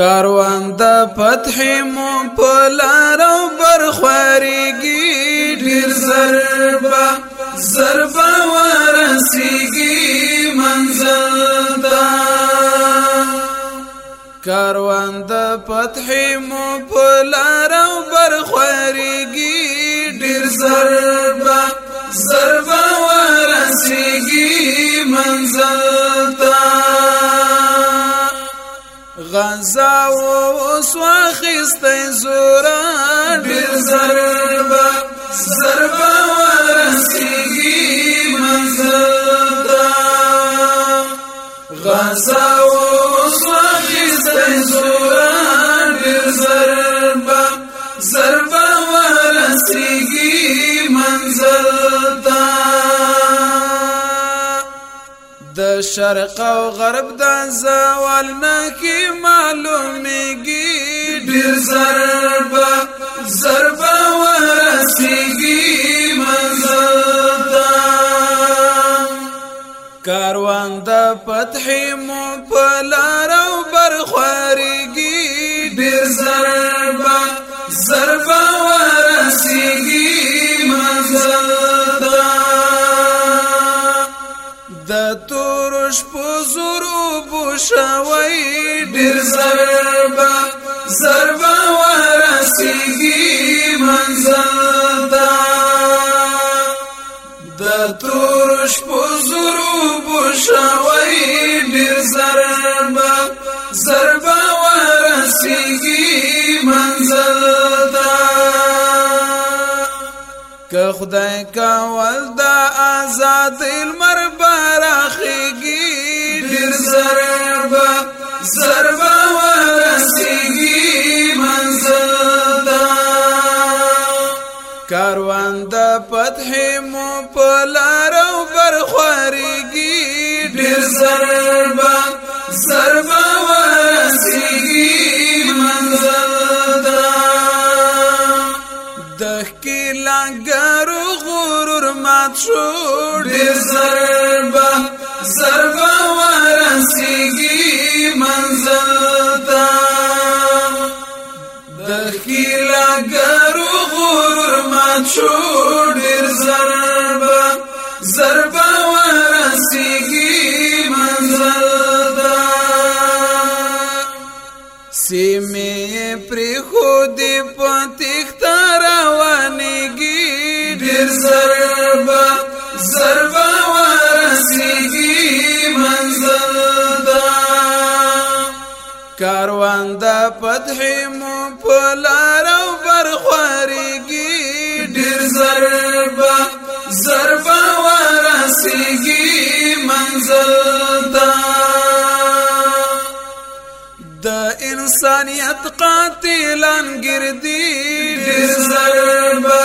کاروان د فتح مو په لار برخوريږي ډیر زربا زربا ورسيږي منزل تا کاروان د فتح مو په لار برخوريږي ډیر زربا زربا غزا و سواخست زوران بیر زربا زربا ورسیگی منزل دا غزا و سواخست زوران بیر زربا زربا ورسیگی منزل دا د شرق او غرب د زوال نه کی معلومیږي ډیر ضربه ضربه ورسیږي منزلتا کاروان د فتح مو په لار او برخوريږي ډیر ضربه ضربه ورسیږي خوش په زور او بوشوي ډیر زربا زربا ورسیږي منزل دا د تورش په زور او بوشوي خدای کا ولدا آزاد المر برخیږي ډیر زربا زربا ورسیږي منزل دا کاروان د فتح مو په لارو برخوريږي ډیر زربا زربا شو ډېر زربا زربا ورسیږي منزل ته د خلاګرو غرور مات شو ډېر زربا زربا ورسیږي منزل ته سیمه پر خو دې پاتې تر ډیر زربا زربا ورسیږي منزل دا کاروان د فتح مو په لار او برخوريږي ډیر زربا زربا ورسیږي منزل دا د انسانيت قاتلان ګرځي ډیر زربا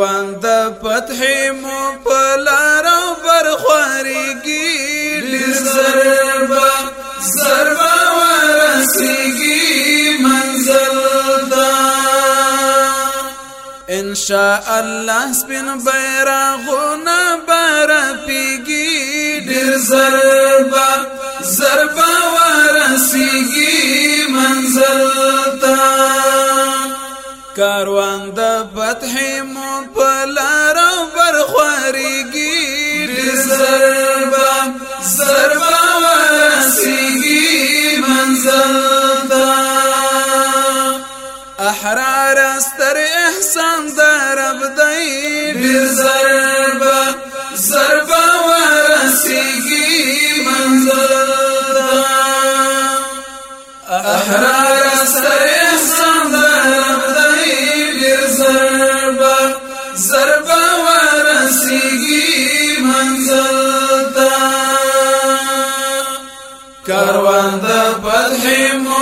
میوان د فتح مو پلار بر خوريږي لزربا زربا ورسيږي منزل دا ان شاء الله سپن بیرغونه بر پیږي لزربا زربا ورسيږي منزل تا کاروان د فتح مو پلار بر خوريږي زربا زربا ورسيږي منزل تا احرار استر احسان درب دی زربا زربا ورسيږي منزل تا احرار کاروان د فتح مو